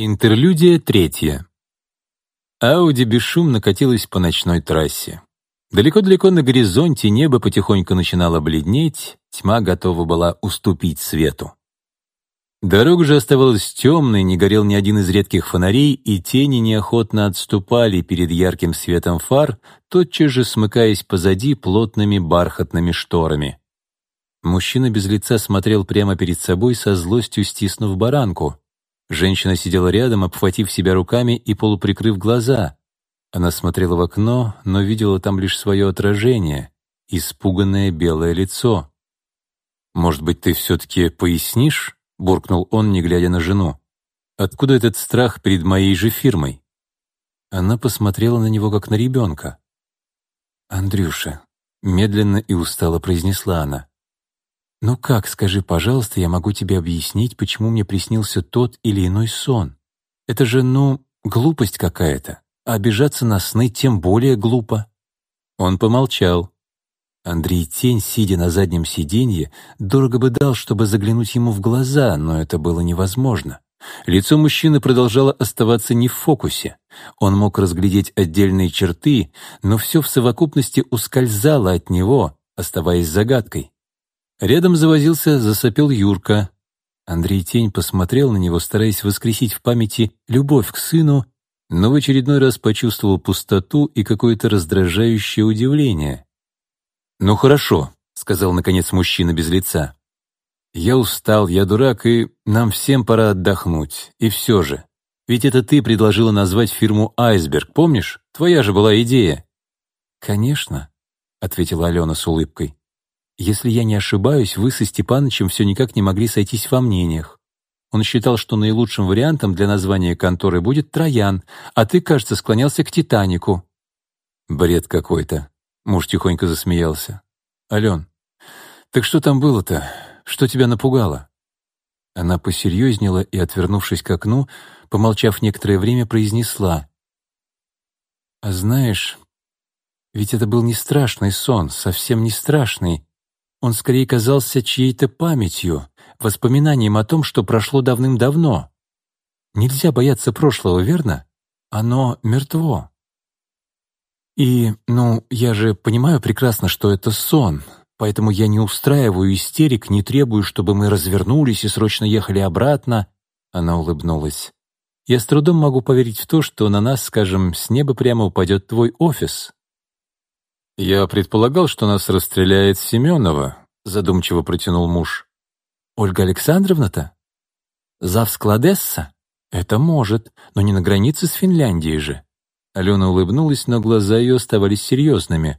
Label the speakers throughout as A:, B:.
A: Интерлюдия третья. Ауди бесшумно катилась по ночной трассе. Далеко-далеко на горизонте небо потихоньку начинало бледнеть, тьма готова была уступить свету. Дорога же оставалась темной, не горел ни один из редких фонарей, и тени неохотно отступали перед ярким светом фар, тотчас же смыкаясь позади плотными бархатными шторами. Мужчина без лица смотрел прямо перед собой со злостью стиснув баранку. Женщина сидела рядом, обхватив себя руками и полуприкрыв глаза. Она смотрела в окно, но видела там лишь свое отражение, испуганное белое лицо. «Может быть, ты все-таки пояснишь?» — буркнул он, не глядя на жену. «Откуда этот страх перед моей же фирмой?» Она посмотрела на него, как на ребенка. «Андрюша», — медленно и устало произнесла она, «Ну как, скажи, пожалуйста, я могу тебе объяснить, почему мне приснился тот или иной сон? Это же, ну, глупость какая-то. А обижаться на сны тем более глупо». Он помолчал. Андрей Тень, сидя на заднем сиденье, дорого бы дал, чтобы заглянуть ему в глаза, но это было невозможно. Лицо мужчины продолжало оставаться не в фокусе. Он мог разглядеть отдельные черты, но все в совокупности ускользало от него, оставаясь загадкой. Рядом завозился, засопел Юрка. Андрей Тень посмотрел на него, стараясь воскресить в памяти любовь к сыну, но в очередной раз почувствовал пустоту и какое-то раздражающее удивление. «Ну хорошо», — сказал наконец мужчина без лица. «Я устал, я дурак, и нам всем пора отдохнуть. И все же. Ведь это ты предложила назвать фирму «Айсберг», помнишь? Твоя же была идея». «Конечно», — ответила Алена с улыбкой. Если я не ошибаюсь, вы со Степанычем все никак не могли сойтись во мнениях. Он считал, что наилучшим вариантом для названия конторы будет Троян, а ты, кажется, склонялся к Титанику». «Бред какой-то», — муж тихонько засмеялся. «Ален, так что там было-то? Что тебя напугало?» Она посерьезнела и, отвернувшись к окну, помолчав некоторое время, произнесла. «А знаешь, ведь это был не страшный сон, совсем не страшный. Он скорее казался чьей-то памятью, воспоминанием о том, что прошло давным-давно. Нельзя бояться прошлого, верно? Оно мертво. И, ну, я же понимаю прекрасно, что это сон, поэтому я не устраиваю истерик, не требую, чтобы мы развернулись и срочно ехали обратно. Она улыбнулась. Я с трудом могу поверить в то, что на нас, скажем, с неба прямо упадет твой офис. «Я предполагал, что нас расстреляет Семенова», — задумчиво протянул муж. «Ольга Александровна-то? Завскладесса? Это может, но не на границе с Финляндией же». Алена улыбнулась, но глаза ее оставались серьезными.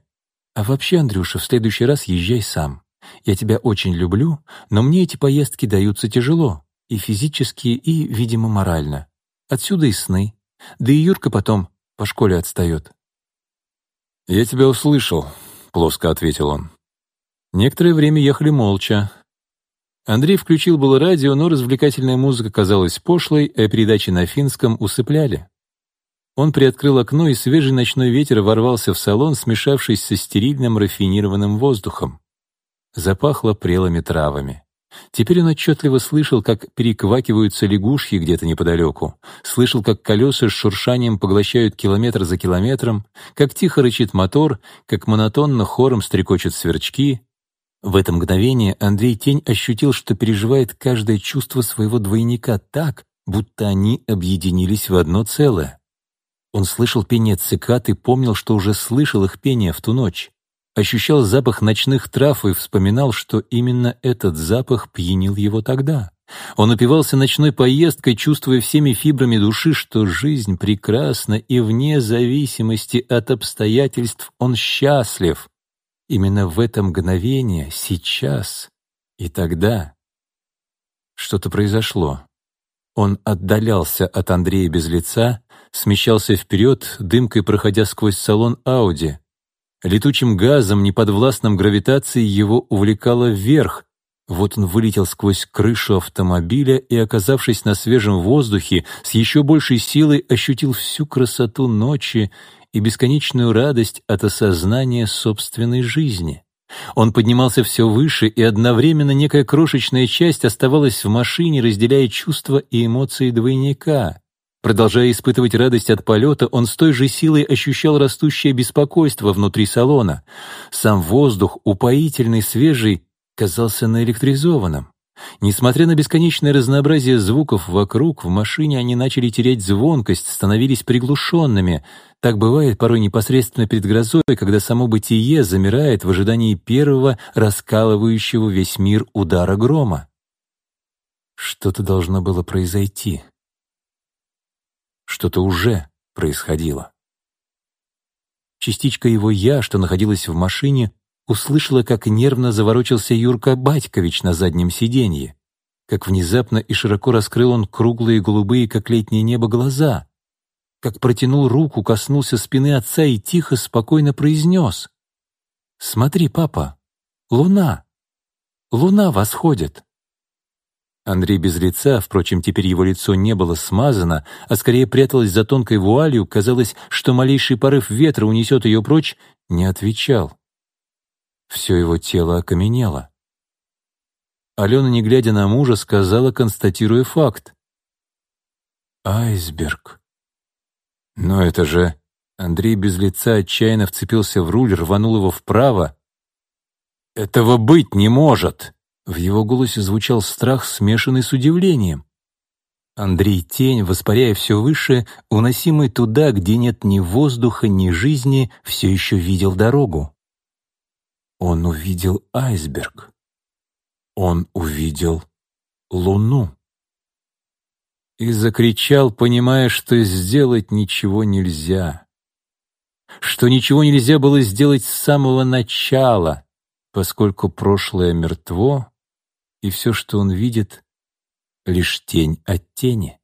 A: «А вообще, Андрюша, в следующий раз езжай сам. Я тебя очень люблю, но мне эти поездки даются тяжело, и физически, и, видимо, морально. Отсюда и сны. Да и Юрка потом по школе отстает». «Я тебя услышал», — плоско ответил он. Некоторое время ехали молча. Андрей включил было радио, но развлекательная музыка казалась пошлой, а передачи на финском усыпляли. Он приоткрыл окно, и свежий ночной ветер ворвался в салон, смешавшись со стерильным рафинированным воздухом. Запахло прелыми травами. Теперь он отчетливо слышал, как переквакиваются лягушки где-то неподалеку, слышал, как колеса с шуршанием поглощают километр за километром, как тихо рычит мотор, как монотонно хором стрекочут сверчки. В это мгновение Андрей Тень ощутил, что переживает каждое чувство своего двойника так, будто они объединились в одно целое. Он слышал пение цикад и помнил, что уже слышал их пение в ту ночь ощущал запах ночных трав и вспоминал, что именно этот запах пьянил его тогда. Он упивался ночной поездкой, чувствуя всеми фибрами души, что жизнь прекрасна и вне зависимости от обстоятельств он счастлив. Именно в это мгновение, сейчас и тогда что-то произошло. Он отдалялся от Андрея без лица, смещался вперед, дымкой проходя сквозь салон Ауди. Летучим газом, неподвластным гравитации, его увлекало вверх. Вот он вылетел сквозь крышу автомобиля и, оказавшись на свежем воздухе, с еще большей силой ощутил всю красоту ночи и бесконечную радость от осознания собственной жизни. Он поднимался все выше, и одновременно некая крошечная часть оставалась в машине, разделяя чувства и эмоции двойника. Продолжая испытывать радость от полета, он с той же силой ощущал растущее беспокойство внутри салона. Сам воздух, упоительный, свежий, казался наэлектризованным. Несмотря на бесконечное разнообразие звуков вокруг, в машине они начали терять звонкость, становились приглушенными. Так бывает порой непосредственно перед грозой, когда само бытие замирает в ожидании первого раскалывающего весь мир удара грома. Что-то должно было произойти. Что-то уже происходило. Частичка его «я», что находилась в машине, услышала, как нервно заворочился Юрка Батькович на заднем сиденье, как внезапно и широко раскрыл он круглые голубые, как летнее небо, глаза, как протянул руку, коснулся спины отца и тихо, спокойно произнес «Смотри, папа, луна, луна восходит». Андрей без лица, впрочем, теперь его лицо не было смазано, а скорее пряталось за тонкой вуалью, казалось, что малейший порыв ветра унесет ее прочь, не отвечал. Все его тело окаменело. Алена, не глядя на мужа, сказала, констатируя факт. «Айсберг». «Но это же...» Андрей без лица отчаянно вцепился в руль, рванул его вправо. «Этого быть не может!» В его голосе звучал страх, смешанный с удивлением. Андрей Тень, воспаряя все выше, уносимый туда, где нет ни воздуха, ни жизни, все еще видел дорогу. Он увидел айсберг. Он увидел луну. И закричал, понимая, что сделать ничего нельзя. Что ничего нельзя было сделать с самого начала, поскольку прошлое мертво, и все, что он видит, — лишь тень от тени.